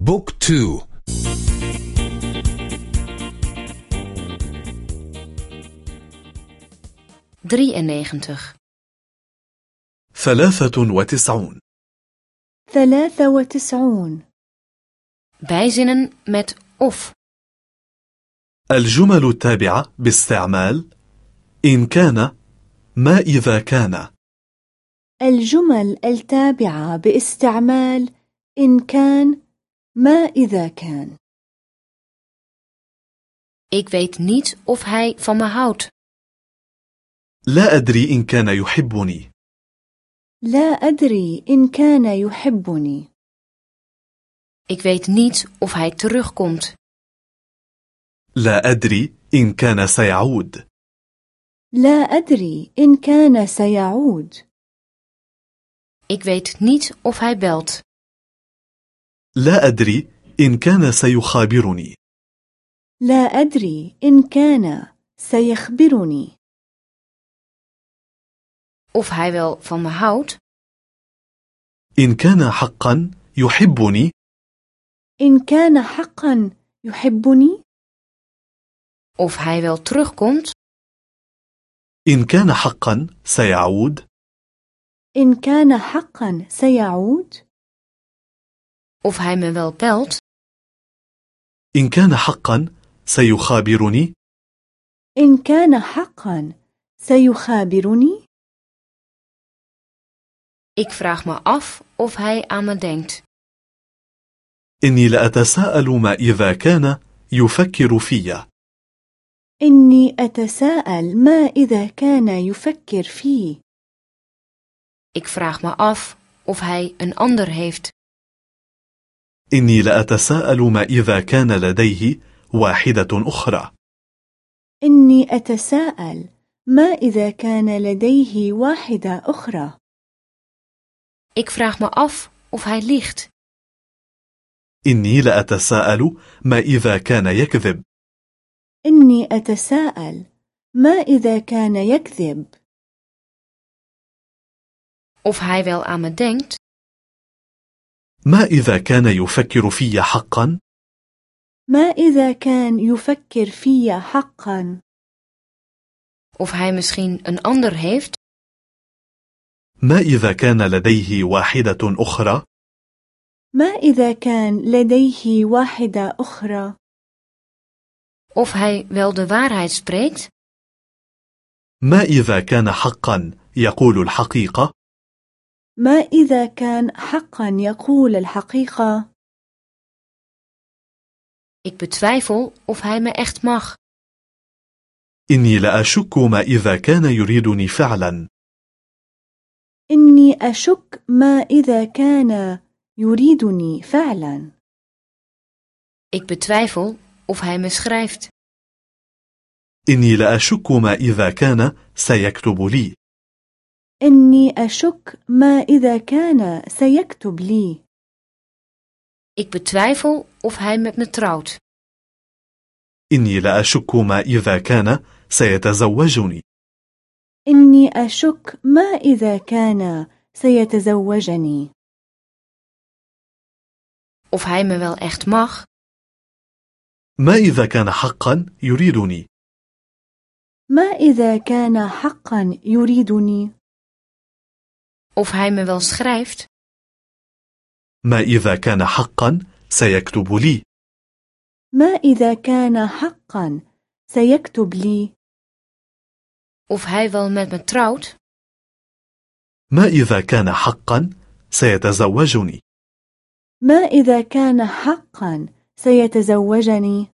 بوك تو. ثلاثة وتسعون. ثلاثة وتسعون. bijzinnen met of الجمل التابعة باستعمال إن كان ما إذا كان. الجمل التابعة باستعمال إن كان ما إذا كان Ik weet niet of hij van me houdt. لا أدري إن كان يحبني لا أدري إن كان يحبني Ik weet niet of hij terugkomt. لا أدري إن كان سيعود لا أدري إن كان سيعود Ik weet niet of hij belt. لا أدري إن كان سيخابرني. لا أدري إن كان سيخبرني. Of hij wel van me houdt. إن كان حقا يحبني. إن كان حقا يحبني. Of hij wel terugkomt. إن كان حقا سيعود. إن كان حقا سيعود. Of hij me wel belt. إن كان حقا سيخابرني إن كان حقا سيخابرني Ik vraag me af of hij aan me denkt. إني لأتساءل ما إذا كان يفكر في إني أتساءل ما إذا كان يفكر فيه Ik vraag me af of hij een ander heeft. إني لأتساءل ما إذا كان لديه واحدة أخرى إني أتساءل ما إذا كان لديه واحدة أخرى Ik vraag me af of hij liegt. إني لأتساءل ما إذا كان يكذب إني أتساءل ما إذا كان يكذب Of hij wel aan me denkt. ما إذا كان يفكر في حقا؟ ما إذا كان يفكر في حقا؟ Of hij misschien een ander heeft. ما إذا كان لديه واحدة أخرى؟ ما إذا كان لديه واحدة أخرى؟ Of hij wel de waarheid spreekt. ما إذا كان حقا يقول الحقيقة؟ ما إذا كان حقا يقول الحقيقة Ik betwijfel of hij me echt mag. إني لأشك ما إذا كان يريدني فعلا إني أشك ما إذا كان يريدني فعلا Ik betwijfel of hij me schrijft. إني لأشك ما إذا كان سيكتب لي إني أشك ما إذا كان سيكتب لي. Ik betwijfel of hij met me trouwt. إني لأشك ما إذا كان سيتزوجني. إني أشك ما إذا كان سيتزوجني. Of hij me wel echt mag. ما إذا كان حقا يريدني. ما إذا كان حقا يريدني. Of hij me wel schrijft. ما إذا كان حقا سيكتب لي ما إذا كان حقا سيكتب لي Of hij wel met me trouwt. ما إذا كان حقا سيتزوجني ما إذا كان حقا سيتزوجني